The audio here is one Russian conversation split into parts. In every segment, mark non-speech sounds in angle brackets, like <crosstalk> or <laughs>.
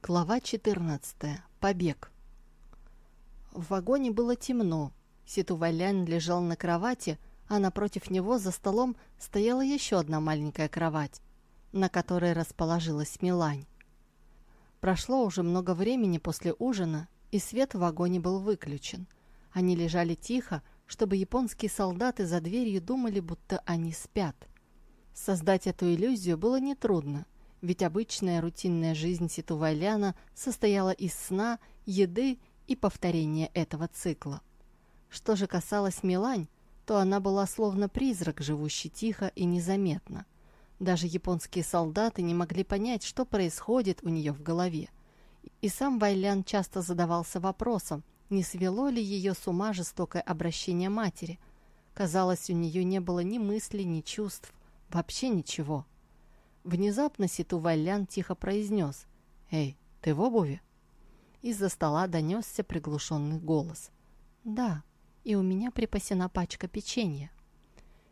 Глава 14. Побег. В вагоне было темно. Ситувалян лежал на кровати, а напротив него за столом стояла еще одна маленькая кровать, на которой расположилась Милань. Прошло уже много времени после ужина, и свет в вагоне был выключен. Они лежали тихо, чтобы японские солдаты за дверью думали, будто они спят. Создать эту иллюзию было нетрудно – ведь обычная рутинная жизнь Ситувайляна состояла из сна, еды и повторения этого цикла. Что же касалось Милань, то она была словно призрак, живущий тихо и незаметно. Даже японские солдаты не могли понять, что происходит у нее в голове. И сам Вайлян часто задавался вопросом, не свело ли ее с ума жестокое обращение матери. Казалось, у нее не было ни мыслей, ни чувств, вообще ничего. Внезапно Ситу Вайлян тихо произнес «Эй, ты в обуви?» Из-за стола донесся приглушенный голос. «Да, и у меня припасена пачка печенья».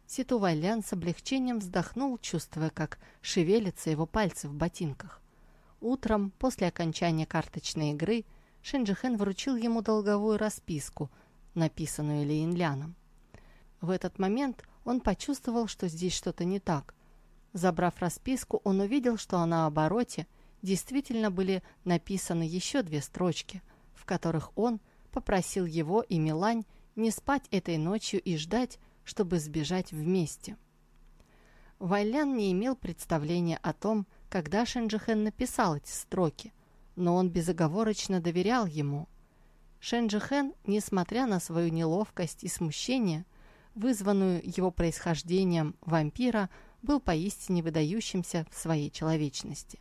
Ситу Вайлян с облегчением вздохнул, чувствуя, как шевелятся его пальцы в ботинках. Утром, после окончания карточной игры, Шенджихен вручил ему долговую расписку, написанную Лейнляном. В этот момент он почувствовал, что здесь что-то не так. Забрав расписку, он увидел, что на обороте действительно были написаны еще две строчки, в которых он попросил его и Милань не спать этой ночью и ждать, чтобы сбежать вместе. Вайлян не имел представления о том, когда Шенджихен написал эти строки, но он безоговорочно доверял ему. Шенджихен, несмотря на свою неловкость и смущение, вызванную его происхождением вампира, был поистине выдающимся в своей человечности.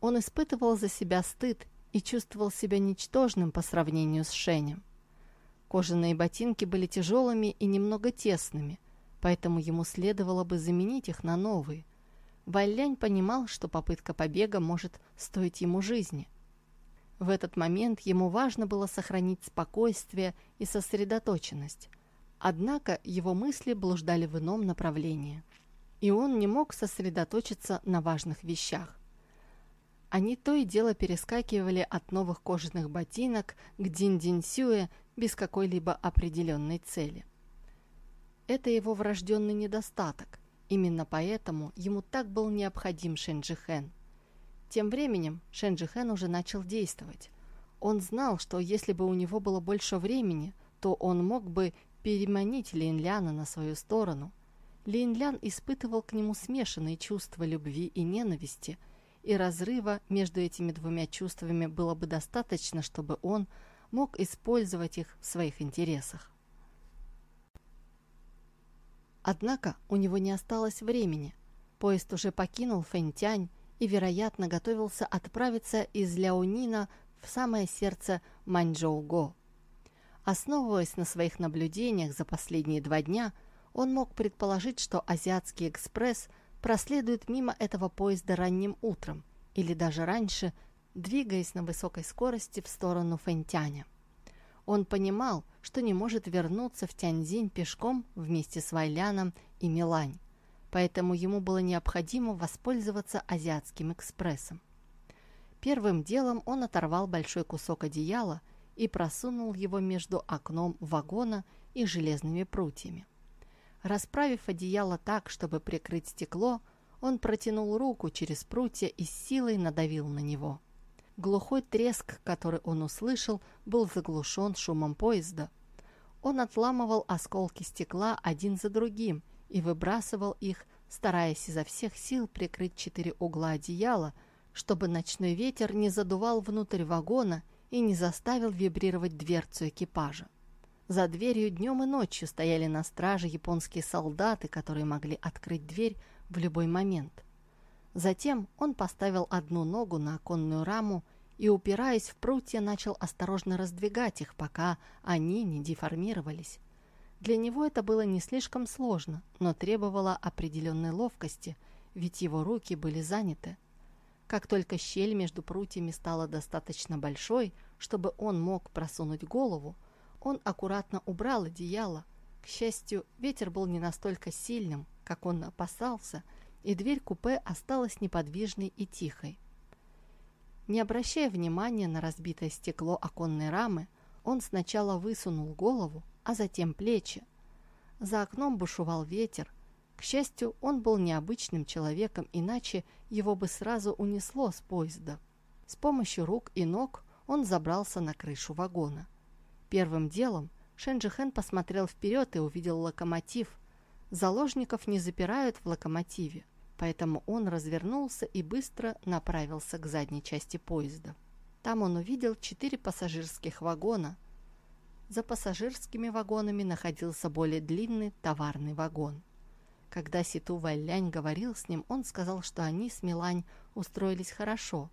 Он испытывал за себя стыд и чувствовал себя ничтожным по сравнению с Шенем. Кожаные ботинки были тяжелыми и немного тесными, поэтому ему следовало бы заменить их на новые. Валянь понимал, что попытка побега может стоить ему жизни. В этот момент ему важно было сохранить спокойствие и сосредоточенность, однако его мысли блуждали в ином направлении – и он не мог сосредоточиться на важных вещах. Они то и дело перескакивали от новых кожаных ботинок к дин-дин-сюэ без какой-либо определенной цели. Это его врожденный недостаток. Именно поэтому ему так был необходим Шенджихен. Тем временем Шенджихен уже начал действовать. Он знал, что если бы у него было больше времени, то он мог бы переманить Линляна на свою сторону – Линлян испытывал к нему смешанные чувства любви и ненависти, и разрыва между этими двумя чувствами было бы достаточно, чтобы он мог использовать их в своих интересах. Однако у него не осталось времени. Поезд уже покинул Фэнтянь и, вероятно, готовился отправиться из Ляонина в самое сердце Маньчжоу-го. Основываясь на своих наблюдениях за последние два дня – он мог предположить, что Азиатский экспресс проследует мимо этого поезда ранним утром или даже раньше, двигаясь на высокой скорости в сторону Фэнтяня. Он понимал, что не может вернуться в Тяньзинь пешком вместе с Вайляном и Милань, поэтому ему было необходимо воспользоваться Азиатским экспрессом. Первым делом он оторвал большой кусок одеяла и просунул его между окном вагона и железными прутьями. Расправив одеяло так, чтобы прикрыть стекло, он протянул руку через прутья и с силой надавил на него. Глухой треск, который он услышал, был заглушен шумом поезда. Он отламывал осколки стекла один за другим и выбрасывал их, стараясь изо всех сил прикрыть четыре угла одеяла, чтобы ночной ветер не задувал внутрь вагона и не заставил вибрировать дверцу экипажа. За дверью днем и ночью стояли на страже японские солдаты, которые могли открыть дверь в любой момент. Затем он поставил одну ногу на оконную раму и, упираясь в прутья, начал осторожно раздвигать их, пока они не деформировались. Для него это было не слишком сложно, но требовало определенной ловкости, ведь его руки были заняты. Как только щель между прутьями стала достаточно большой, чтобы он мог просунуть голову, он аккуратно убрал одеяло. К счастью, ветер был не настолько сильным, как он опасался, и дверь купе осталась неподвижной и тихой. Не обращая внимания на разбитое стекло оконной рамы, он сначала высунул голову, а затем плечи. За окном бушевал ветер. К счастью, он был необычным человеком, иначе его бы сразу унесло с поезда. С помощью рук и ног он забрался на крышу вагона. Первым делом Шенджихен посмотрел вперед и увидел локомотив. Заложников не запирают в локомотиве, поэтому он развернулся и быстро направился к задней части поезда. Там он увидел четыре пассажирских вагона. За пассажирскими вагонами находился более длинный товарный вагон. Когда Ситу Вайлянь говорил с ним, он сказал, что они с Милань устроились хорошо.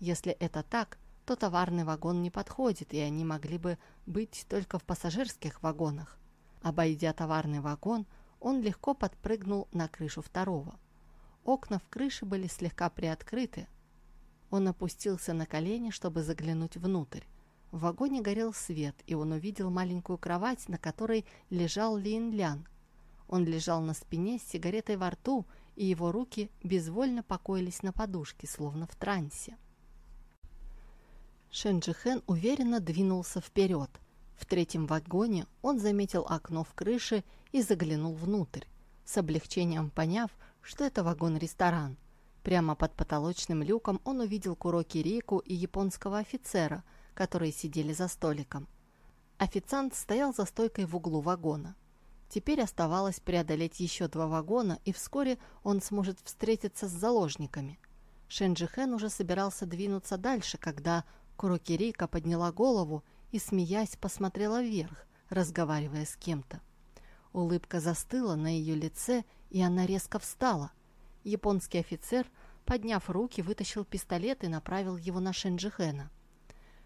Если это так, то товарный вагон не подходит, и они могли бы быть только в пассажирских вагонах. Обойдя товарный вагон, он легко подпрыгнул на крышу второго. Окна в крыше были слегка приоткрыты. Он опустился на колени, чтобы заглянуть внутрь. В вагоне горел свет, и он увидел маленькую кровать, на которой лежал Лин Лян. Он лежал на спине с сигаретой во рту, и его руки безвольно покоились на подушке, словно в трансе. Шенджихен уверенно двинулся вперед. В третьем вагоне он заметил окно в крыше и заглянул внутрь, с облегчением поняв, что это вагон-ресторан. Прямо под потолочным люком он увидел Куроки Рику и японского офицера, которые сидели за столиком. Официант стоял за стойкой в углу вагона. Теперь оставалось преодолеть еще два вагона, и вскоре он сможет встретиться с заложниками. Шенджихен уже собирался двинуться дальше, когда Курокирика подняла голову и, смеясь, посмотрела вверх, разговаривая с кем-то. Улыбка застыла на ее лице, и она резко встала. Японский офицер, подняв руки, вытащил пистолет и направил его на Шенджихена.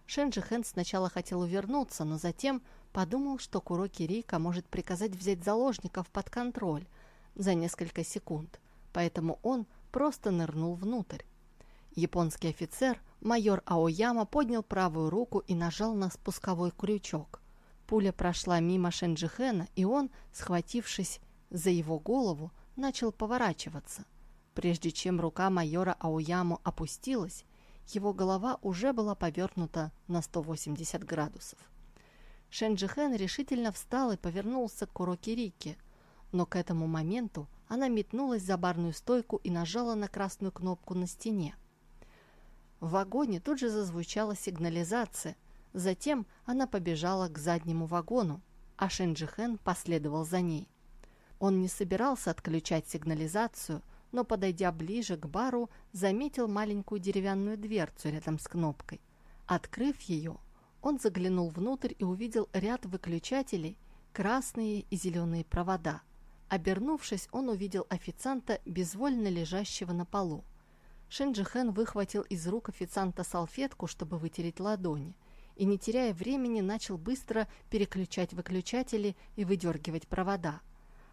Шенджихен сначала хотел увернуться, но затем подумал, что Куроки может приказать взять заложников под контроль за несколько секунд, поэтому он просто нырнул внутрь. Японский офицер – Майор Аояма поднял правую руку и нажал на спусковой крючок. Пуля прошла мимо Шенджихена, и он, схватившись за его голову, начал поворачиваться. Прежде чем рука майора Аояму опустилась, его голова уже была повернута на 180 градусов. Шенджихен решительно встал и повернулся к Курокирике, но к этому моменту она метнулась за барную стойку и нажала на красную кнопку на стене. В вагоне тут же зазвучала сигнализация. Затем она побежала к заднему вагону, а Шенджихен последовал за ней. Он не собирался отключать сигнализацию, но, подойдя ближе к бару, заметил маленькую деревянную дверцу рядом с кнопкой. Открыв ее, он заглянул внутрь и увидел ряд выключателей, красные и зеленые провода. Обернувшись, он увидел официанта, безвольно лежащего на полу. Шенджихен выхватил из рук официанта салфетку, чтобы вытереть ладони, и, не теряя времени, начал быстро переключать выключатели и выдергивать провода.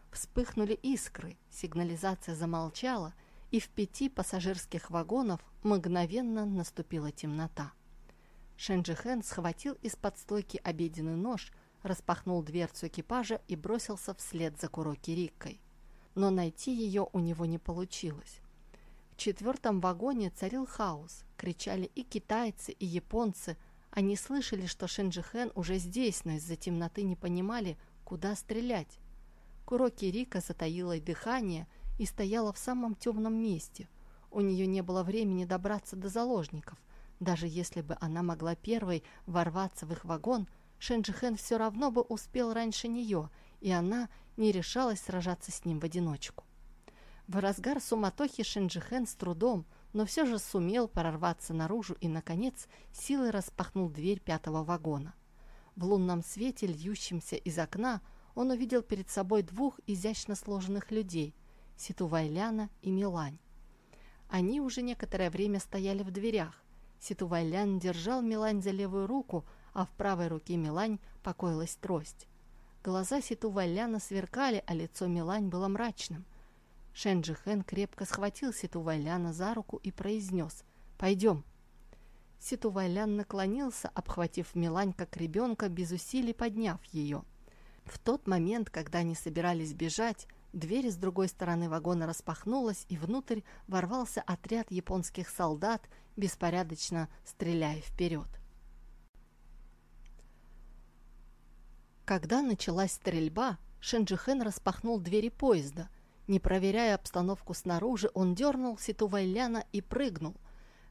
Вспыхнули искры, сигнализация замолчала, и в пяти пассажирских вагонов мгновенно наступила темнота. Шенджихен схватил из-под стойки обеденный нож, распахнул дверцу экипажа и бросился вслед за Куроки Риккой. Но найти ее у него не получилось четвертом вагоне царил хаос. Кричали и китайцы, и японцы. Они слышали, что Шенджихен уже здесь, но из-за темноты не понимали, куда стрелять. Куроки Рика затаила дыхание и стояла в самом темном месте. У нее не было времени добраться до заложников. Даже если бы она могла первой ворваться в их вагон, Шенджихен все равно бы успел раньше нее, и она не решалась сражаться с ним в одиночку. В разгар суматохи Шинджихен с трудом, но все же сумел прорваться наружу и, наконец, силой распахнул дверь пятого вагона. В лунном свете, льющемся из окна, он увидел перед собой двух изящно сложенных людей – Ситу Вайляна и Милань. Они уже некоторое время стояли в дверях. Ситу Вайлян держал Милань за левую руку, а в правой руке Милань покоилась трость. Глаза Ситу Вайляна сверкали, а лицо Милань было мрачным – Шенджи Хэн крепко схватил Ситувайляна за руку и произнес «Пойдем». Ситувайлян наклонился, обхватив Милань как ребенка, без усилий подняв ее. В тот момент, когда они собирались бежать, дверь с другой стороны вагона распахнулась, и внутрь ворвался отряд японских солдат, беспорядочно стреляя вперед. Когда началась стрельба, Шенджихен распахнул двери поезда. Не проверяя обстановку снаружи, он дернул Ситу Вайляна и прыгнул.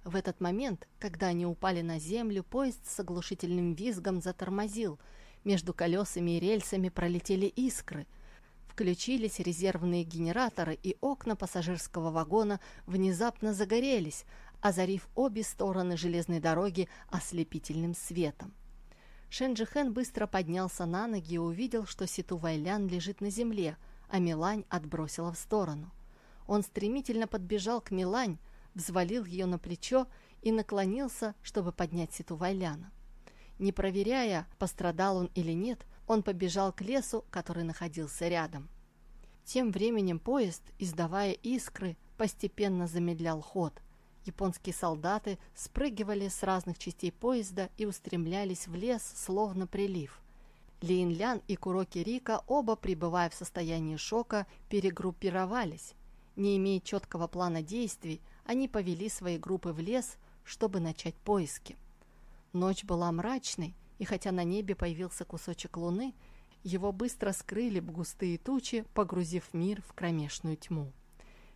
В этот момент, когда они упали на землю, поезд с оглушительным визгом затормозил. Между колесами и рельсами пролетели искры. Включились резервные генераторы, и окна пассажирского вагона внезапно загорелись, озарив обе стороны железной дороги ослепительным светом. Шенджихен быстро поднялся на ноги и увидел, что Ситу Вайлян лежит на земле, а Милань отбросила в сторону. Он стремительно подбежал к Милань, взвалил ее на плечо и наклонился, чтобы поднять Ситу Вайляна. Не проверяя, пострадал он или нет, он побежал к лесу, который находился рядом. Тем временем поезд, издавая искры, постепенно замедлял ход – Японские солдаты спрыгивали с разных частей поезда и устремлялись в лес, словно прилив. Лин Лян и Куроки Рика, оба пребывая в состоянии шока, перегруппировались. Не имея четкого плана действий, они повели свои группы в лес, чтобы начать поиски. Ночь была мрачной, и хотя на небе появился кусочек луны, его быстро скрыли густые тучи, погрузив мир в кромешную тьму.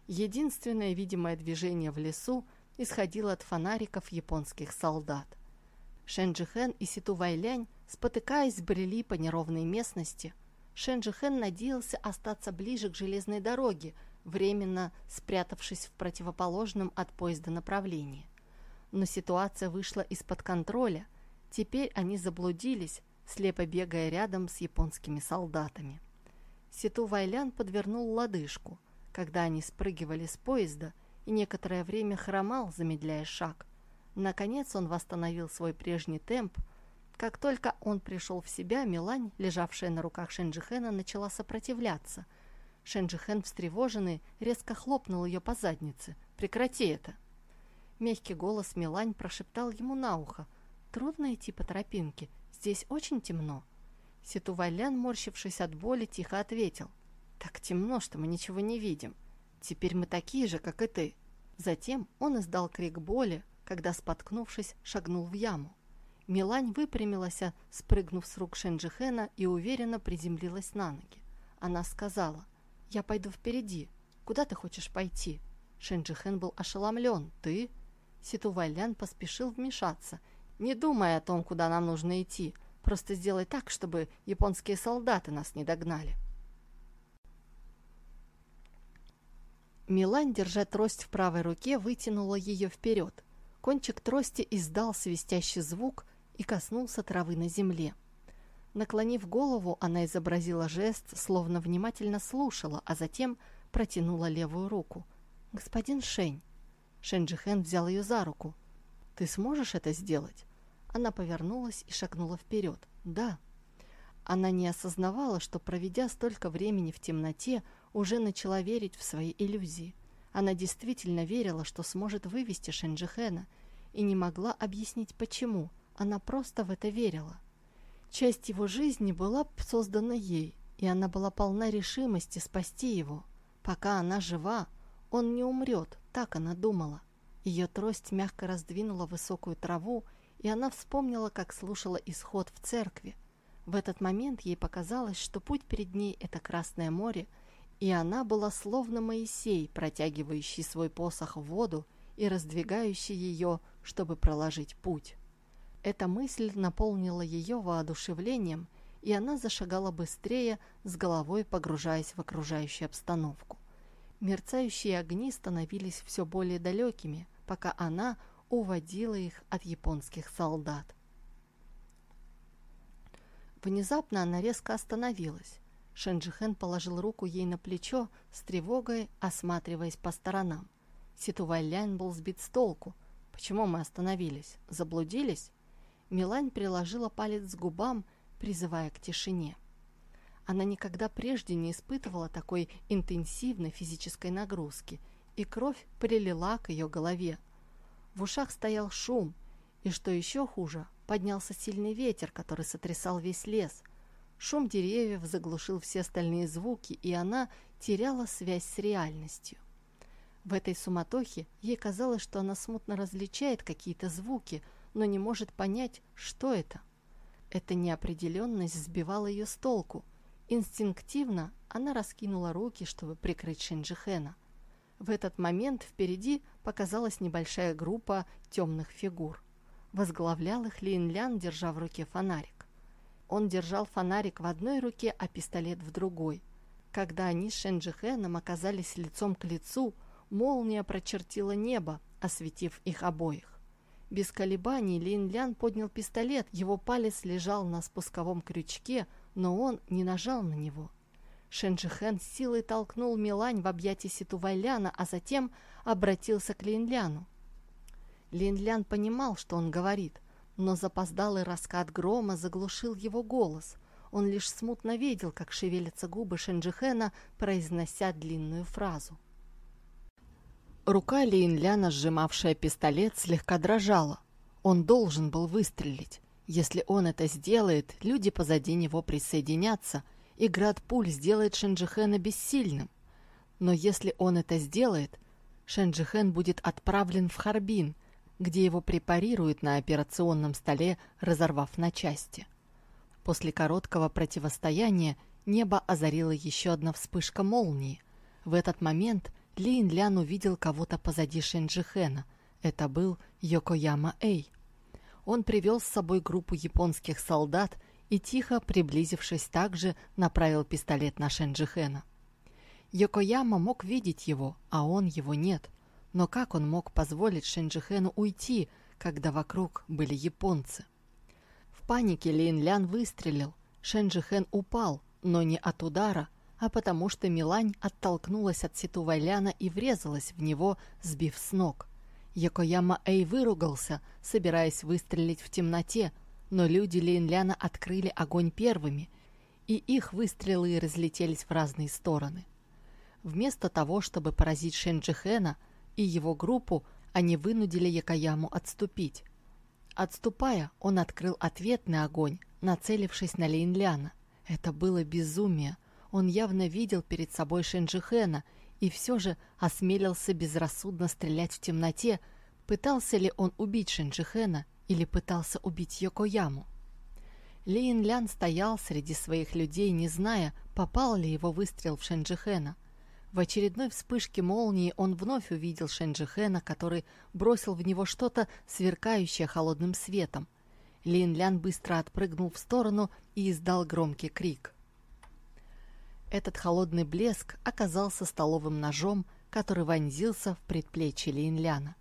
Единственное видимое движение в лесу исходило от фонариков японских солдат. Шенджихен и Ситу Вайлянь, спотыкаясь, брели по неровной местности. Шенджихен надеялся остаться ближе к железной дороге, временно спрятавшись в противоположном от поезда направлении. Но ситуация вышла из-под контроля. Теперь они заблудились, слепо бегая рядом с японскими солдатами. Ситу Вайлян подвернул лодыжку – когда они спрыгивали с поезда, и некоторое время хромал, замедляя шаг. Наконец он восстановил свой прежний темп. Как только он пришел в себя, Милань, лежавшая на руках Шенджихена, начала сопротивляться. Шенджихен, встревоженный, резко хлопнул ее по заднице. «Прекрати это!» Мягкий голос Милань прошептал ему на ухо. «Трудно идти по тропинке. Здесь очень темно». Ситувалян, морщившись от боли, тихо ответил – так темно, что мы ничего не видим. Теперь мы такие же, как и ты. Затем он издал крик боли, когда, споткнувшись, шагнул в яму. Милань выпрямилась, спрыгнув с рук Шенджихена и уверенно приземлилась на ноги. Она сказала, «Я пойду впереди. Куда ты хочешь пойти?» Шенджихен был ошеломлен. «Ты?» Ситу Вайлян поспешил вмешаться. «Не думай о том, куда нам нужно идти. Просто сделай так, чтобы японские солдаты нас не догнали». Милань, держа трость в правой руке, вытянула ее вперед. Кончик трости издал свистящий звук и коснулся травы на земле. Наклонив голову, она изобразила жест, словно внимательно слушала, а затем протянула левую руку. «Господин Шень». Шенджихен взял ее за руку. «Ты сможешь это сделать?» Она повернулась и шагнула вперед. «Да». Она не осознавала, что, проведя столько времени в темноте, уже начала верить в свои иллюзии. Она действительно верила, что сможет вывести Шенджихена, и не могла объяснить почему, она просто в это верила. Часть его жизни была создана ей, и она была полна решимости спасти его. Пока она жива, он не умрет, так она думала. Ее трость мягко раздвинула высокую траву, и она вспомнила, как слушала исход в церкви. В этот момент ей показалось, что путь перед ней — это Красное море — и она была словно Моисей, протягивающий свой посох в воду и раздвигающий ее, чтобы проложить путь. Эта мысль наполнила ее воодушевлением, и она зашагала быстрее, с головой погружаясь в окружающую обстановку. Мерцающие огни становились все более далекими, пока она уводила их от японских солдат. Внезапно она резко остановилась. Шенджихен положил руку ей на плечо, с тревогой осматриваясь по сторонам. Ситувайлян был сбит с толку. Почему мы остановились? Заблудились? Милань приложила палец к губам, призывая к тишине. Она никогда прежде не испытывала такой интенсивной физической нагрузки, и кровь прилила к ее голове. В ушах стоял шум, и, что еще хуже, поднялся сильный ветер, который сотрясал весь лес – Шум деревьев заглушил все остальные звуки, и она теряла связь с реальностью. В этой суматохе ей казалось, что она смутно различает какие-то звуки, но не может понять, что это. Эта неопределенность сбивала ее с толку. Инстинктивно она раскинула руки, чтобы прикрыть Шинджихена. В этот момент впереди показалась небольшая группа темных фигур. Возглавлял их Линлян, держа в руке фонарик. Он держал фонарик в одной руке, а пистолет в другой. Когда они с Шенджихеном оказались лицом к лицу, молния прочертила небо, осветив их обоих. Без колебаний Лин Лян поднял пистолет, его палец лежал на спусковом крючке, но он не нажал на него. Шенджихен силой толкнул Милань в объятия Ситувайляна, а затем обратился к Линляну. Линлян понимал, что он говорит, но запоздалый раскат грома заглушил его голос. Он лишь смутно видел, как шевелятся губы Шенджихена, произнося длинную фразу. Рука Лейнляна, сжимавшая пистолет, слегка дрожала. Он должен был выстрелить. Если он это сделает, люди позади него присоединятся, и град пуль сделает Шенджихена бессильным. Но если он это сделает, Шенджихен будет отправлен в Харбин, где его препарируют на операционном столе, разорвав на части. После короткого противостояния небо озарила еще одна вспышка молнии. В этот момент Лин Лян увидел кого-то позади Шенджихена. Это был Йокояма Эй. Он привел с собой группу японских солдат и, тихо приблизившись также, направил пистолет на Шенджихена. Йокояма мог видеть его, а он его нет. Но как он мог позволить Шенджихену уйти, когда вокруг были японцы? В панике Лин Лян выстрелил. Шенджихен упал, но не от удара, а потому что Милань оттолкнулась от Ситу Вайляна и врезалась в него, сбив с ног. Якояма Эй выругался, собираясь выстрелить в темноте, но люди Линляна открыли огонь первыми, и их выстрелы разлетелись в разные стороны. Вместо того, чтобы поразить Шенджихена и его группу, они вынудили Якояму отступить. Отступая, он открыл ответный огонь, нацелившись на Лейнляна. Это было безумие. Он явно видел перед собой Шенджихена и все же осмелился безрассудно стрелять в темноте. Пытался ли он убить Шенджихена или пытался убить Йокояму? Лейнлян стоял среди своих людей, не зная, попал ли его выстрел в Шенджихена. В очередной вспышке молнии он вновь увидел Шенджихена, который бросил в него что-то, сверкающее холодным светом. Лин Лян быстро отпрыгнул в сторону и издал громкий крик. Этот холодный блеск оказался столовым ножом, который вонзился в предплечье Лин Ляна.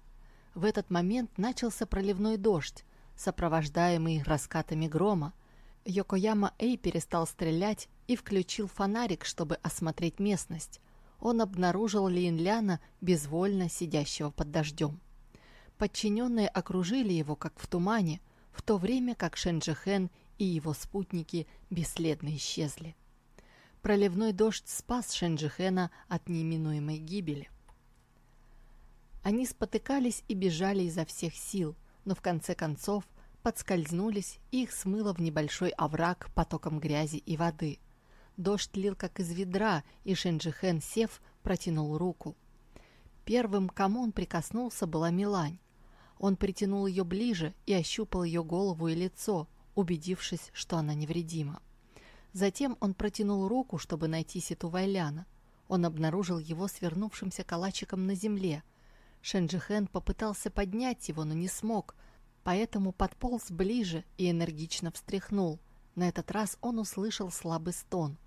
В этот момент начался проливной дождь, сопровождаемый раскатами грома. Йокояма Эй перестал стрелять и включил фонарик, чтобы осмотреть местность он обнаружил Линляна, безвольно сидящего под дождем. Подчиненные окружили его, как в тумане, в то время как Шенджихен и его спутники бесследно исчезли. Проливной дождь спас Шенджихена от неминуемой гибели. Они спотыкались и бежали изо всех сил, но в конце концов подскользнулись и их смыло в небольшой овраг потоком грязи и воды – Дождь лил как из ведра, и Шенджихен, сев, протянул руку. Первым, кому он прикоснулся, была Милань. Он притянул ее ближе и ощупал ее голову и лицо, убедившись, что она невредима. Затем он протянул руку, чтобы найти Ситу Вайляна. Он обнаружил его свернувшимся калачиком на земле. Шенджихен попытался поднять его, но не смог, поэтому подполз ближе и энергично встряхнул. На этот раз он услышал слабый стон.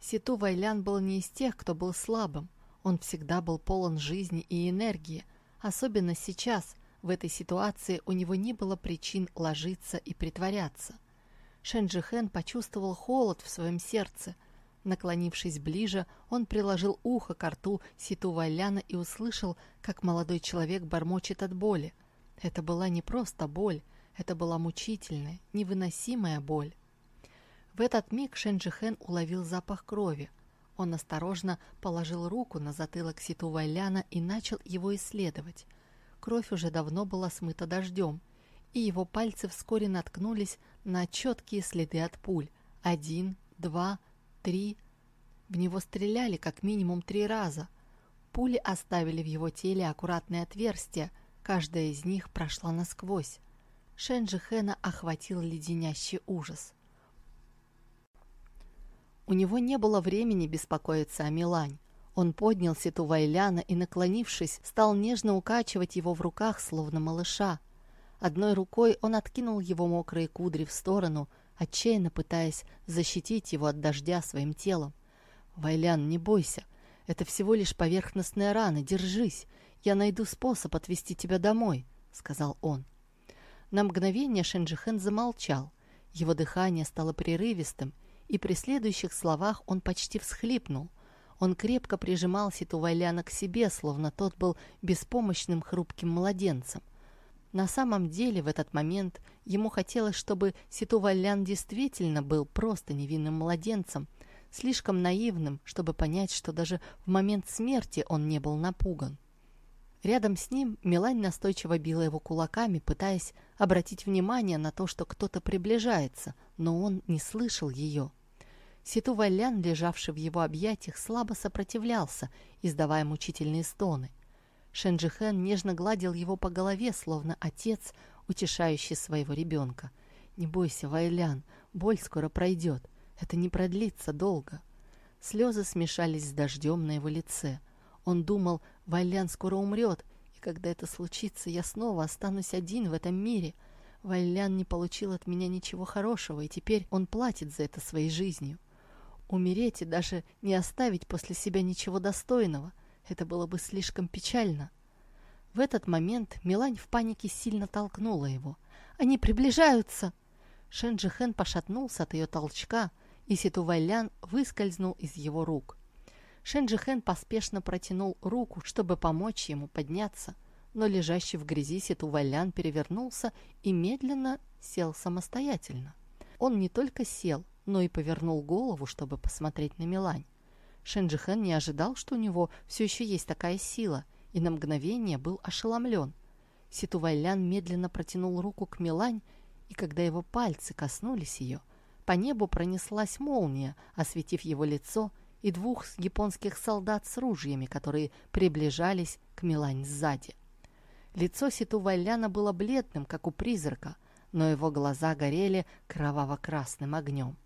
Ситу Вайлян был не из тех, кто был слабым. Он всегда был полон жизни и энергии. Особенно сейчас, в этой ситуации, у него не было причин ложиться и притворяться. Шенджи Хэн почувствовал холод в своем сердце. Наклонившись ближе, он приложил ухо к рту Ситу Вайляна и услышал, как молодой человек бормочет от боли. Это была не просто боль, это была мучительная, невыносимая боль. В этот миг Шенджихен уловил запах крови. Он осторожно положил руку на затылок Ситу Вайляна и начал его исследовать. Кровь уже давно была смыта дождем, и его пальцы вскоре наткнулись на четкие следы от пуль. Один, два, три. В него стреляли как минимум три раза. Пули оставили в его теле аккуратные отверстия, каждая из них прошла насквозь. Шенджи Хэна охватил леденящий ужас. У него не было времени беспокоиться о Милань. Он поднял Ситу Вайляна и, наклонившись, стал нежно укачивать его в руках, словно малыша. Одной рукой он откинул его мокрые кудри в сторону, отчаянно пытаясь защитить его от дождя своим телом. «Вайлян, не бойся. Это всего лишь поверхностная рана. Держись. Я найду способ отвезти тебя домой», — сказал он. На мгновение Шенджихен замолчал. Его дыхание стало прерывистым, и при следующих словах он почти всхлипнул. Он крепко прижимал Ситу Вайляна к себе, словно тот был беспомощным хрупким младенцем. На самом деле в этот момент ему хотелось, чтобы Ситу Вайлян действительно был просто невинным младенцем, слишком наивным, чтобы понять, что даже в момент смерти он не был напуган. Рядом с ним Милань настойчиво била его кулаками, пытаясь обратить внимание на то, что кто-то приближается, но он не слышал ее. Ситу Валян, лежавший в его объятиях, слабо сопротивлялся, издавая мучительные стоны. Шенджихен нежно гладил его по голове, словно отец, утешающий своего ребенка. «Не бойся, Вайлян, боль скоро пройдет. Это не продлится долго». Слезы смешались с дождем на его лице. Он думал, Вайлян скоро умрет, и когда это случится, я снова останусь один в этом мире. Вайлян не получил от меня ничего хорошего, и теперь он платит за это своей жизнью. Умереть и даже не оставить после себя ничего достойного – это было бы слишком печально. В этот момент Милань в панике сильно толкнула его. «Они приближаются!» Шенджихен пошатнулся от ее толчка, и Ситувайлян выскользнул из его рук. Шенджихен поспешно протянул руку, чтобы помочь ему подняться, но лежащий в грязи Ситувалян перевернулся и медленно сел самостоятельно. Он не только сел, но и повернул голову, чтобы посмотреть на Милань. Шенджихен не ожидал, что у него все еще есть такая сила, и на мгновение был ошеломлен. Ситувайлян медленно протянул руку к Милань, и когда его пальцы коснулись ее, по небу пронеслась молния, осветив его лицо и двух японских солдат с ружьями, которые приближались к Милань сзади. Лицо Ситу Вайляна было бледным, как у призрака, но его глаза горели кроваво-красным огнем.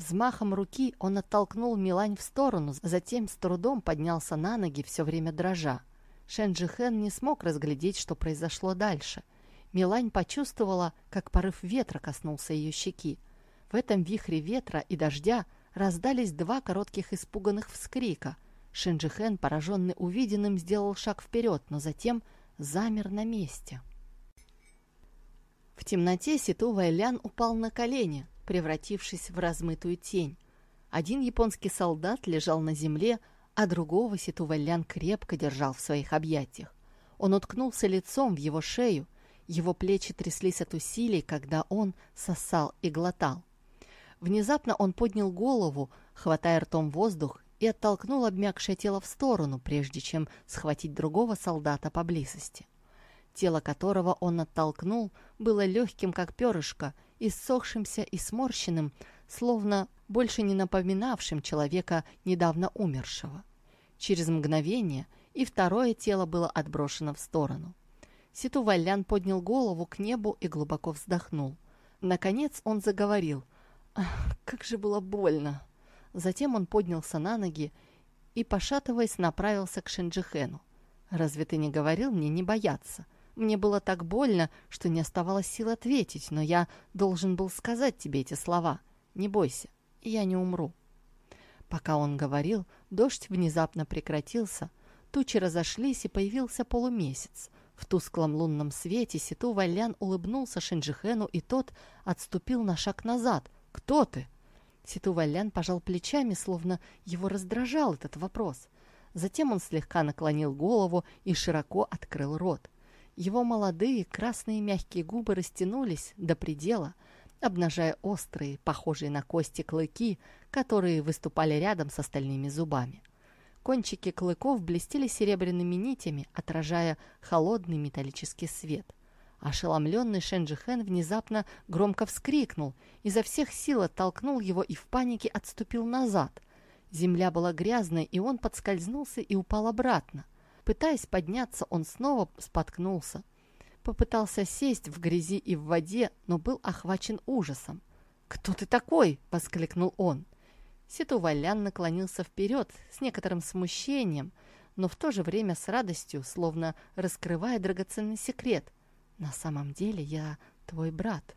Взмахом руки он оттолкнул Милань в сторону, затем с трудом поднялся на ноги, все время дрожа. Шенджихен не смог разглядеть, что произошло дальше. Милань почувствовала, как порыв ветра коснулся ее щеки. В этом вихре ветра и дождя – раздались два коротких испуганных вскрика. Шинджихен, пораженный увиденным, сделал шаг вперед, но затем замер на месте. В темноте Ситу Вайлян упал на колени, превратившись в размытую тень. Один японский солдат лежал на земле, а другого Ситу Вайлян крепко держал в своих объятиях. Он уткнулся лицом в его шею, его плечи тряслись от усилий, когда он сосал и глотал. Внезапно он поднял голову, хватая ртом воздух, и оттолкнул обмякшее тело в сторону, прежде чем схватить другого солдата поблизости. Тело которого он оттолкнул было легким, как перышко, иссохшимся и сморщенным, словно больше не напоминавшим человека, недавно умершего. Через мгновение и второе тело было отброшено в сторону. Ситу Валян поднял голову к небу и глубоко вздохнул. Наконец он заговорил, как же было больно! Затем он поднялся на ноги и, пошатываясь, направился к Шинджихену. «Разве ты не говорил мне не бояться? Мне было так больно, что не оставалось сил ответить, но я должен был сказать тебе эти слова. Не бойся, я не умру». Пока он говорил, дождь внезапно прекратился, тучи разошлись и появился полумесяц. В тусклом лунном свете Ситу Валян улыбнулся Шинджихену, и тот отступил на шаг назад – «Кто ты?» Ситу Валян пожал плечами, словно его раздражал этот вопрос. Затем он слегка наклонил голову и широко открыл рот. Его молодые красные мягкие губы растянулись до предела, обнажая острые, похожие на кости клыки, которые выступали рядом с остальными зубами. Кончики клыков блестели серебряными нитями, отражая холодный металлический свет. Ошеломленный Шенджихен внезапно громко вскрикнул, изо всех сил оттолкнул его и в панике отступил назад. Земля была грязной, и он подскользнулся и упал обратно. Пытаясь подняться, он снова споткнулся. Попытался сесть в грязи и в воде, но был охвачен ужасом. «Кто ты такой?» — воскликнул он. Ситувалян наклонился вперед с некоторым смущением, но в то же время с радостью, словно раскрывая драгоценный секрет. «На самом деле я твой брат».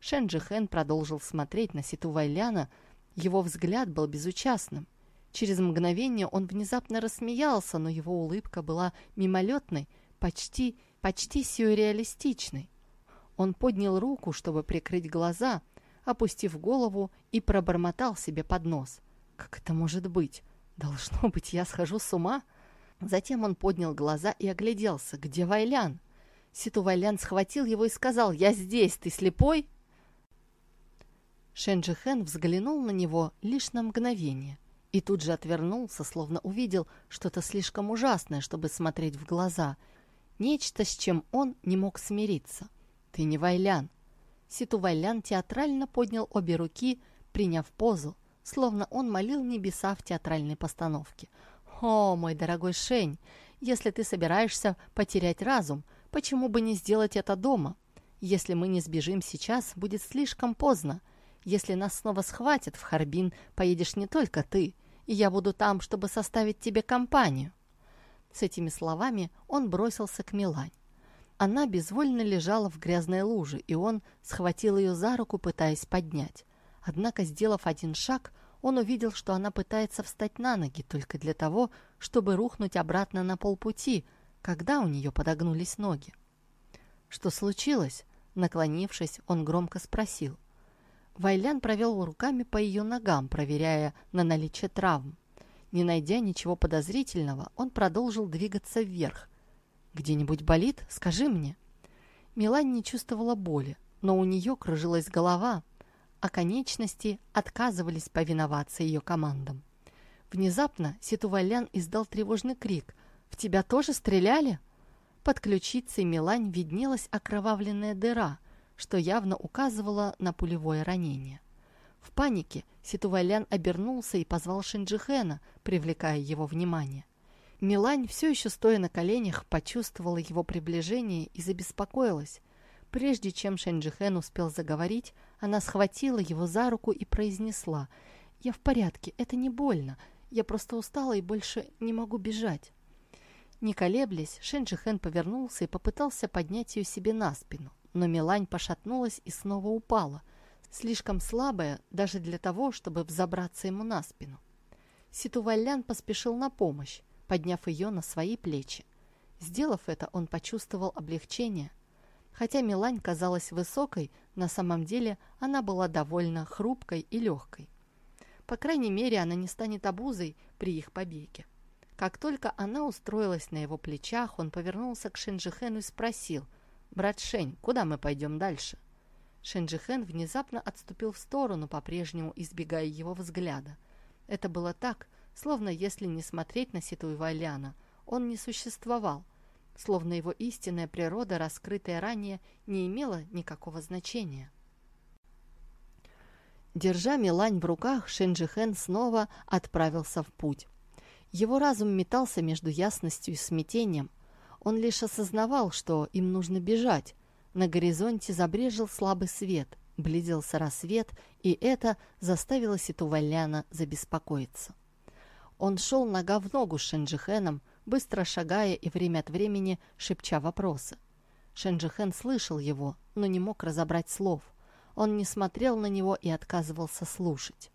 Шенджи Хэн продолжил смотреть на Ситувайляна, его взгляд был безучастным. Через мгновение он внезапно рассмеялся, но его улыбка была мимолетной, почти, почти сюрреалистичной. Он поднял руку, чтобы прикрыть глаза, опустив голову и пробормотал себе под нос. «Как это может быть? Должно быть, я схожу с ума?» Затем он поднял глаза и огляделся. «Где Вайлян?» Ситу Вайлян схватил его и сказал, «Я здесь, ты слепой?» Шенджихен взглянул на него лишь на мгновение и тут же отвернулся, словно увидел что-то слишком ужасное, чтобы смотреть в глаза. Нечто, с чем он не мог смириться. «Ты не Вайлян». Ситу Вайлян театрально поднял обе руки, приняв позу, словно он молил небеса в театральной постановке. «О, мой дорогой Шень, если ты собираешься потерять разум, почему бы не сделать это дома? Если мы не сбежим сейчас, будет слишком поздно. Если нас снова схватят в Харбин, поедешь не только ты, и я буду там, чтобы составить тебе компанию». С этими словами он бросился к Милань. Она безвольно лежала в грязной луже, и он схватил ее за руку, пытаясь поднять. Однако, сделав один шаг, он увидел, что она пытается встать на ноги только для того, чтобы рухнуть обратно на полпути, когда у нее подогнулись ноги. «Что случилось?» Наклонившись, он громко спросил. Вайлян провел руками по ее ногам, проверяя на наличие травм. Не найдя ничего подозрительного, он продолжил двигаться вверх. «Где-нибудь болит? Скажи мне». Милань не чувствовала боли, но у нее кружилась голова, а конечности отказывались повиноваться ее командам. Внезапно Ситувалян издал тревожный крик. «В тебя тоже стреляли?» Под ключицей Милань виднелась окровавленная дыра, что явно указывало на пулевое ранение. В панике Ситувалян обернулся и позвал Шинджихена, привлекая его внимание. Милань, все еще стоя на коленях, почувствовала его приближение и забеспокоилась. Прежде чем Шинджихен успел заговорить, она схватила его за руку и произнесла «Я в порядке, это не больно, я просто устала и больше не могу бежать». Не колеблясь, Шенджихен повернулся и попытался поднять ее себе на спину но Милань пошатнулась и снова упала, слишком слабая даже для того, чтобы взобраться ему на спину. Ситувалян поспешил на помощь, подняв ее на свои плечи. Сделав это, он почувствовал облегчение. Хотя Милань казалась высокой, на самом деле она была довольно хрупкой и легкой. По крайней мере, она не станет обузой при их побеге. Как только она устроилась на его плечах, он повернулся к Шинджихену и спросил, «Брат Шень, куда мы пойдем дальше?» Шенджихен внезапно отступил в сторону, по-прежнему избегая его взгляда. Это было так, словно если не смотреть на Ситу Валяна, он не существовал, словно его истинная природа, раскрытая ранее, не имела никакого значения. Держа Милань в руках, Шенджихен снова отправился в путь. Его разум метался между ясностью и смятением – он лишь осознавал, что им нужно бежать. На горизонте забрежил слабый свет, близился рассвет, и это заставило Ситуваляна забеспокоиться. Он шел нога в ногу с Шенджихеном, быстро шагая и время от времени шепча вопросы. Шенджихен слышал его, но не мог разобрать слов. Он не смотрел на него и отказывался слушать.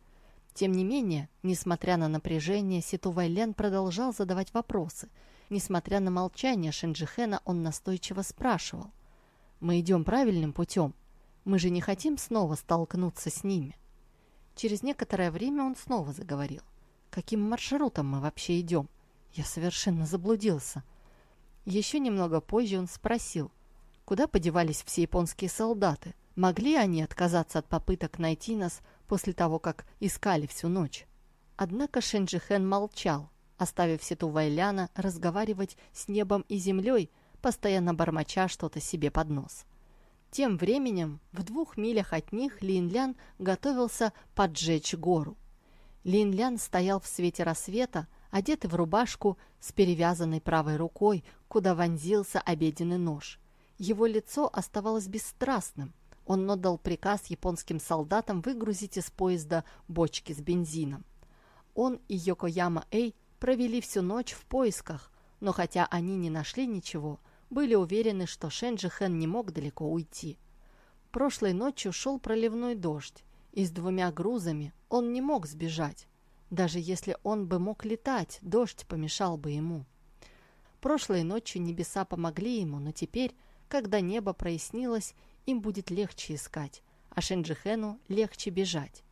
Тем не менее, несмотря на напряжение, Ситувайлен продолжал задавать вопросы – Несмотря на молчание Шенджихена, он настойчиво спрашивал. «Мы идем правильным путем? Мы же не хотим снова столкнуться с ними?» Через некоторое время он снова заговорил. «Каким маршрутом мы вообще идем? Я совершенно заблудился». Еще немного позже он спросил, куда подевались все японские солдаты? Могли они отказаться от попыток найти нас после того, как искали всю ночь? Однако Шенджихен молчал, оставив Ситу Вайляна разговаривать с небом и землей, постоянно бормоча что-то себе под нос. Тем временем в двух милях от них Линлян готовился поджечь гору. Лин Лян стоял в свете рассвета, одетый в рубашку с перевязанной правой рукой, куда вонзился обеденный нож. Его лицо оставалось бесстрастным. Он отдал приказ японским солдатам выгрузить из поезда бочки с бензином. Он и Йокояма Эй провели всю ночь в поисках, но хотя они не нашли ничего, были уверены, что Шенджи Хэн не мог далеко уйти. Прошлой ночью шел проливной дождь, и с двумя грузами он не мог сбежать. Даже если он бы мог летать, дождь помешал бы ему. Прошлой ночью небеса помогли ему, но теперь, когда небо прояснилось, им будет легче искать, а Шенджихену легче бежать.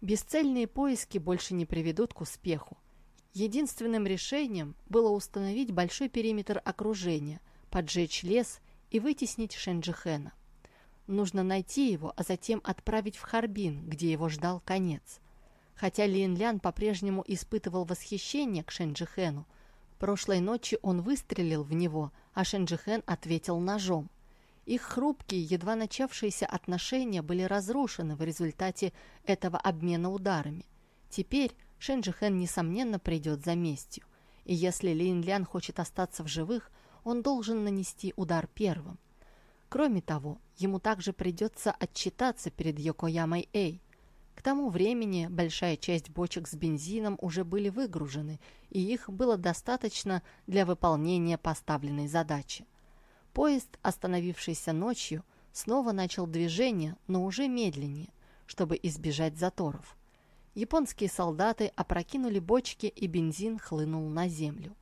Бесцельные поиски больше не приведут к успеху. Единственным решением было установить большой периметр окружения, поджечь лес и вытеснить Шенджихена. Нужно найти его, а затем отправить в Харбин, где его ждал конец. Хотя Лин Лян по-прежнему испытывал восхищение к Шенджихену, прошлой ночью он выстрелил в него, а Шенджихен ответил ножом. Их хрупкие, едва начавшиеся отношения были разрушены в результате этого обмена ударами. Теперь Шенджихен, несомненно, придет за местью. И если Лин Лян хочет остаться в живых, он должен нанести удар первым. Кроме того, ему также придется отчитаться перед Йокоямой Эй. К тому времени большая часть бочек с бензином уже были выгружены, и их было достаточно для выполнения поставленной задачи. Поезд, остановившийся ночью, снова начал движение, но уже медленнее, чтобы избежать заторов. Японские солдаты опрокинули бочки, и бензин хлынул на землю.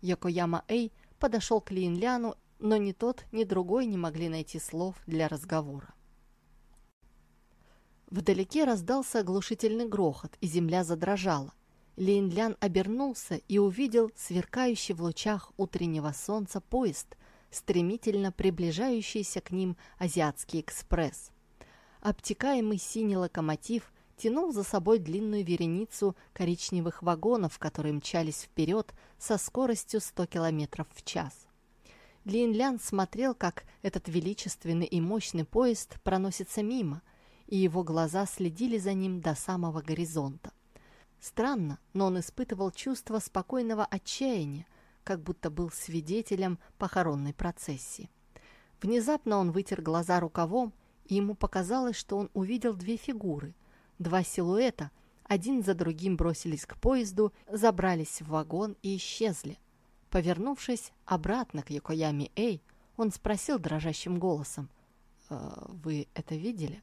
Йокояма Эй подошел к Линляну, но ни тот, ни другой не могли найти слов для разговора. Вдалеке раздался оглушительный грохот, и земля задрожала. Линлян обернулся и увидел сверкающий в лучах утреннего солнца поезд, стремительно приближающийся к ним Азиатский экспресс. Обтекаемый синий локомотив тянул за собой длинную вереницу коричневых вагонов, которые мчались вперед со скоростью 100 км в час. Лин Лян смотрел, как этот величественный и мощный поезд проносится мимо, и его глаза следили за ним до самого горизонта. Странно, но он испытывал чувство спокойного отчаяния, как будто был свидетелем похоронной процессии. Внезапно он вытер глаза рукавом, и ему показалось, что он увидел две фигуры. Два силуэта, один за другим бросились к поезду, забрались в вагон и исчезли. Повернувшись обратно к Якояме Эй, он спросил дрожащим голосом, «Э, «Вы это видели?»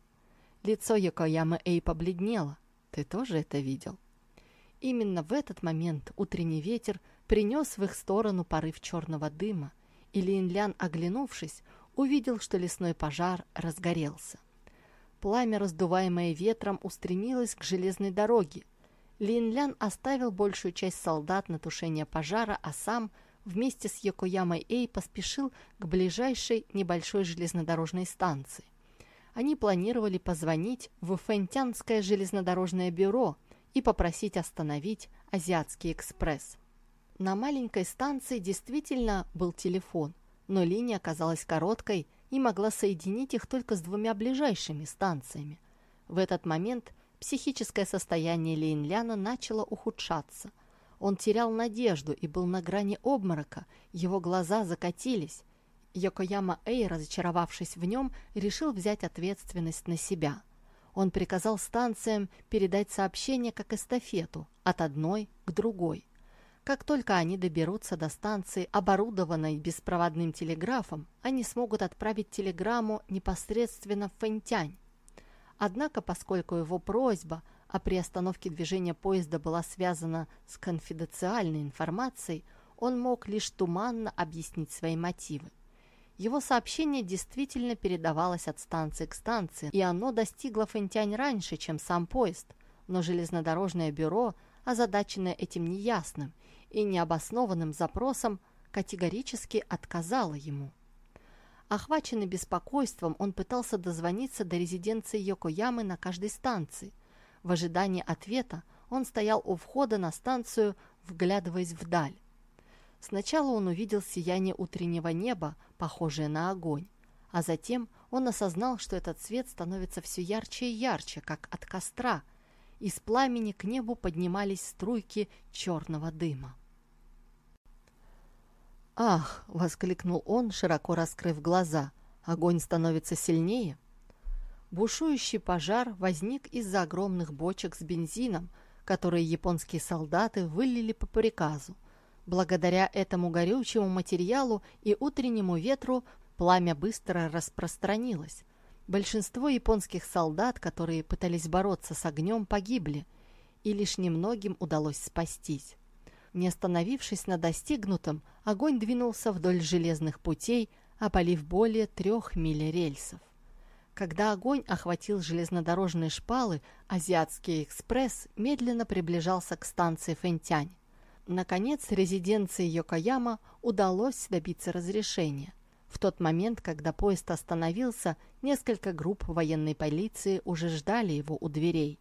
Лицо Якоямы Эй побледнело. «Ты тоже это видел?» Именно в этот момент утренний ветер принес в их сторону порыв черного дыма, и Линлян, оглянувшись, увидел, что лесной пожар разгорелся. Пламя, раздуваемое ветром, устремилось к железной дороге. Линлян оставил большую часть солдат на тушение пожара, а сам вместе с Йокоямой Эй поспешил к ближайшей небольшой железнодорожной станции они планировали позвонить в Фэнтянское железнодорожное бюро и попросить остановить Азиатский экспресс. На маленькой станции действительно был телефон, но линия оказалась короткой и могла соединить их только с двумя ближайшими станциями. В этот момент психическое состояние Лейнляна начало ухудшаться. Он терял надежду и был на грани обморока, его глаза закатились, Йокояма Эй, разочаровавшись в нем, решил взять ответственность на себя. Он приказал станциям передать сообщение как эстафету от одной к другой. Как только они доберутся до станции, оборудованной беспроводным телеграфом, они смогут отправить телеграмму непосредственно в Фэнтянь. Однако, поскольку его просьба о приостановке движения поезда была связана с конфиденциальной информацией, он мог лишь туманно объяснить свои мотивы. Его сообщение действительно передавалось от станции к станции, и оно достигло Фэнтянь раньше, чем сам поезд. Но железнодорожное бюро, озадаченное этим неясным и необоснованным запросом, категорически отказало ему. Охваченный беспокойством, он пытался дозвониться до резиденции Йокоямы на каждой станции. В ожидании ответа он стоял у входа на станцию, вглядываясь вдаль. Сначала он увидел сияние утреннего неба, похожее на огонь, а затем он осознал, что этот свет становится все ярче и ярче, как от костра, Из пламени к небу поднимались струйки черного дыма. «Ах!» — воскликнул он, широко раскрыв глаза. «Огонь становится сильнее?» Бушующий пожар возник из-за огромных бочек с бензином, которые японские солдаты вылили по приказу. Благодаря этому горючему материалу и утреннему ветру пламя быстро распространилось. Большинство японских солдат, которые пытались бороться с огнем, погибли, и лишь немногим удалось спастись. Не остановившись на достигнутом, огонь двинулся вдоль железных путей, опалив более трех миль рельсов. Когда огонь охватил железнодорожные шпалы, Азиатский экспресс медленно приближался к станции Фэнтянь. Наконец, резиденции Йокояма удалось добиться разрешения. В тот момент, когда поезд остановился, несколько групп военной полиции уже ждали его у дверей.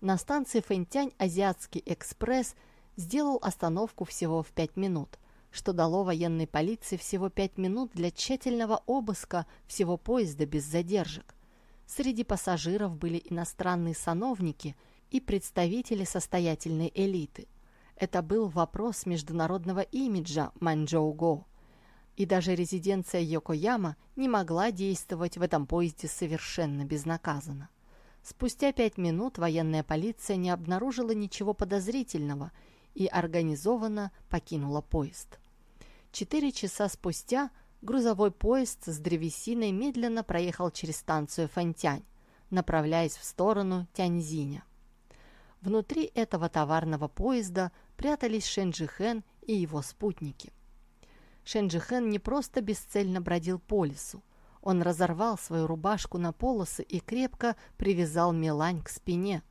На станции Фэнтянь Азиатский экспресс – сделал остановку всего в пять минут, что дало военной полиции всего пять минут для тщательного обыска всего поезда без задержек. Среди пассажиров были иностранные сановники и представители состоятельной элиты. Это был вопрос международного имиджа Манчжоу-Го. И даже резиденция Йокояма не могла действовать в этом поезде совершенно безнаказанно. Спустя пять минут военная полиция не обнаружила ничего подозрительного – и организованно покинула поезд. Четыре часа спустя грузовой поезд с древесиной медленно проехал через станцию Фэнтянь, направляясь в сторону Тяньзиня. Внутри этого товарного поезда прятались Шенджихен и его спутники. Шенджихен не просто бесцельно бродил по лесу. Он разорвал свою рубашку на полосы и крепко привязал Милань к спине –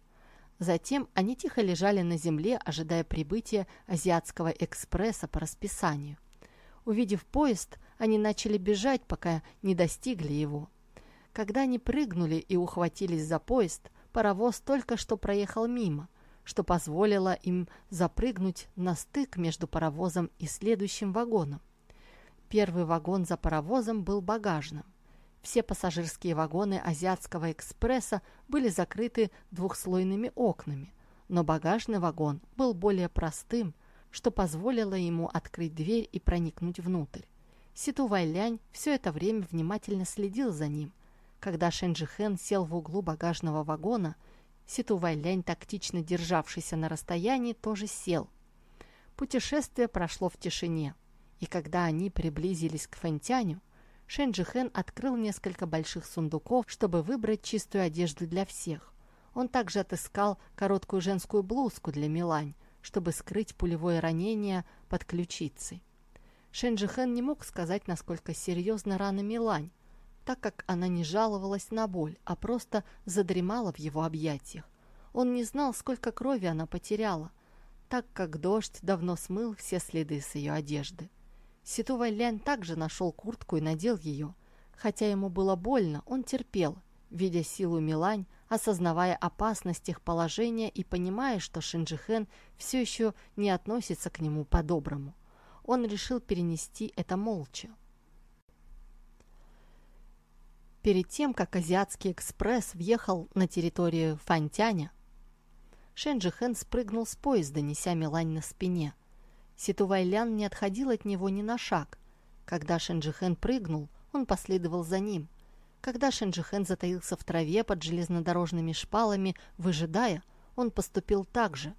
Затем они тихо лежали на земле, ожидая прибытия азиатского экспресса по расписанию. Увидев поезд, они начали бежать, пока не достигли его. Когда они прыгнули и ухватились за поезд, паровоз только что проехал мимо, что позволило им запрыгнуть на стык между паровозом и следующим вагоном. Первый вагон за паровозом был багажным. Все пассажирские вагоны Азиатского экспресса были закрыты двухслойными окнами, но багажный вагон был более простым, что позволило ему открыть дверь и проникнуть внутрь. Ситу Вайлянь все это время внимательно следил за ним. Когда Шенджихен сел в углу багажного вагона, Ситу Вайлянь, тактично державшийся на расстоянии, тоже сел. Путешествие прошло в тишине, и когда они приблизились к Фэнтяню, Шенджихен открыл несколько больших сундуков, чтобы выбрать чистую одежду для всех. Он также отыскал короткую женскую блузку для Милань, чтобы скрыть пулевое ранение под ключицей. Шенджихен не мог сказать, насколько серьезна рана Милань, так как она не жаловалась на боль, а просто задремала в его объятиях. Он не знал, сколько крови она потеряла, так как дождь давно смыл все следы с ее одежды. Ситу Вайлян также нашел куртку и надел ее. Хотя ему было больно, он терпел, видя силу Милань, осознавая опасность их положения и понимая, что Шинджихен все еще не относится к нему по-доброму. Он решил перенести это молча. Перед тем, как Азиатский экспресс въехал на территорию Фантяня, Шенджихен спрыгнул с поезда, неся Милань на спине. Ситувайлян не отходил от него ни на шаг. Когда Шенджихен прыгнул, он последовал за ним. Когда Шенджихен затаился в траве под железнодорожными шпалами, выжидая, он поступил так же.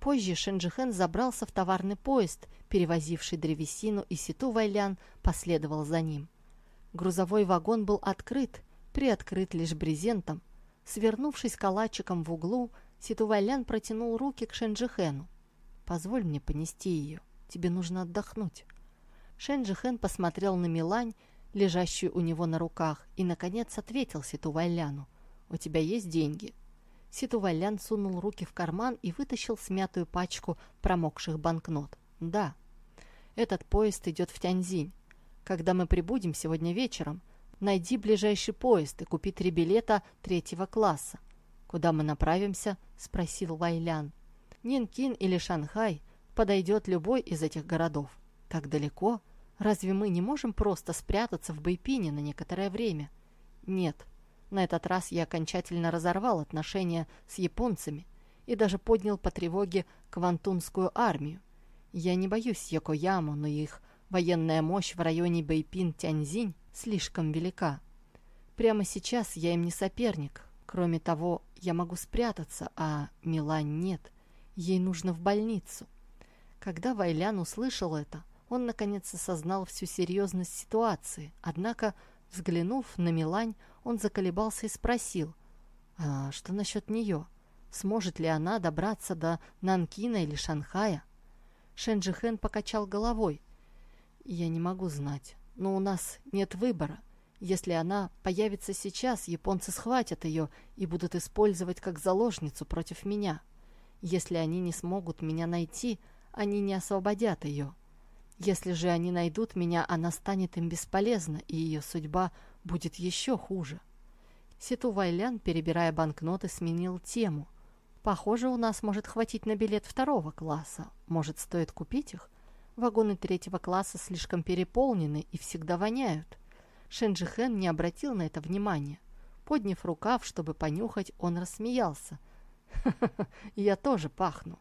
Позже Шенджихен забрался в товарный поезд, перевозивший древесину, и Ситу Вайлян последовал за ним. Грузовой вагон был открыт, приоткрыт лишь брезентом. Свернувшись калачиком в углу, Ситу Вайлян протянул руки к Шенджихену. Позволь мне понести ее. Тебе нужно отдохнуть». Шенджи Хэн посмотрел на Милань, лежащую у него на руках, и, наконец, ответил Ситу Вайляну. «У тебя есть деньги?» Ситу Вайлян сунул руки в карман и вытащил смятую пачку промокших банкнот. «Да, этот поезд идет в Тяньзинь. Когда мы прибудем сегодня вечером, найди ближайший поезд и купи три билета третьего класса. Куда мы направимся?» – спросил Вайлян. Нинкин или Шанхай, подойдет любой из этих городов. Так далеко? Разве мы не можем просто спрятаться в Байпине на некоторое время? Нет. На этот раз я окончательно разорвал отношения с японцами и даже поднял по тревоге Квантунскую армию. Я не боюсь Йокояму, но их военная мощь в районе Бэйпин-Тяньзинь слишком велика. Прямо сейчас я им не соперник. Кроме того, я могу спрятаться, а Милань нет. Ей нужно в больницу. Когда Вайлян услышал это, он наконец осознал всю серьезность ситуации. Однако, взглянув на Милань, он заколебался и спросил, «А что насчет нее? Сможет ли она добраться до Нанкина или Шанхая?» Шенджихен покачал головой. «Я не могу знать, но у нас нет выбора. Если она появится сейчас, японцы схватят ее и будут использовать как заложницу против меня. Если они не смогут меня найти, они не освободят ее. Если же они найдут меня, она станет им бесполезна, и ее судьба будет еще хуже. Ситу Вайлян, перебирая банкноты, сменил тему. «Похоже, у нас может хватить на билет второго класса. Может, стоит купить их? Вагоны третьего класса слишком переполнены и всегда воняют». Шенджихен не обратил на это внимания. Подняв рукав, чтобы понюхать, он рассмеялся. <laughs> «Ха-ха-ха, я тоже пахну».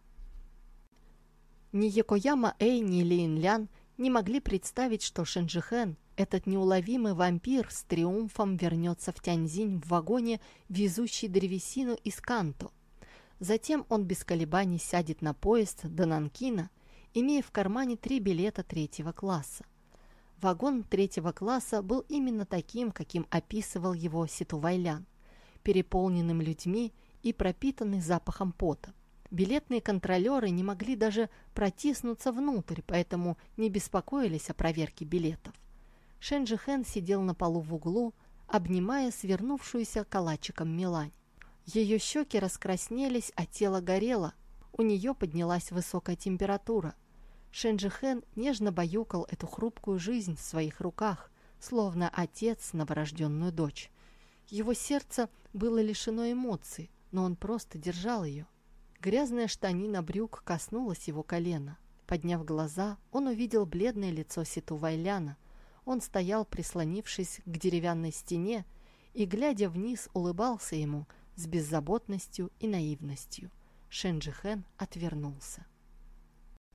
Ни Якояма Эй, ни Линлян не могли представить, что Шенджихен, этот неуловимый вампир, с триумфом вернется в Тяньзинь в вагоне, везущий древесину из Канто. Затем он без колебаний сядет на поезд до Нанкина, имея в кармане три билета третьего класса. Вагон третьего класса был именно таким, каким описывал его Ситувайлян, переполненным людьми и пропитанный запахом пота. Билетные контролеры не могли даже протиснуться внутрь, поэтому не беспокоились о проверке билетов. Шенджи Хэн сидел на полу в углу, обнимая свернувшуюся калачиком Милань. Ее щеки раскраснелись, а тело горело. У нее поднялась высокая температура. Шенджи Хэн нежно баюкал эту хрупкую жизнь в своих руках, словно отец новорожденную дочь. Его сердце было лишено эмоций, но он просто держал ее. Грязная штанина брюк коснулась его колена. Подняв глаза, он увидел бледное лицо Ситу Вайляна. Он стоял, прислонившись к деревянной стене, и, глядя вниз, улыбался ему с беззаботностью и наивностью. Шенджихен отвернулся.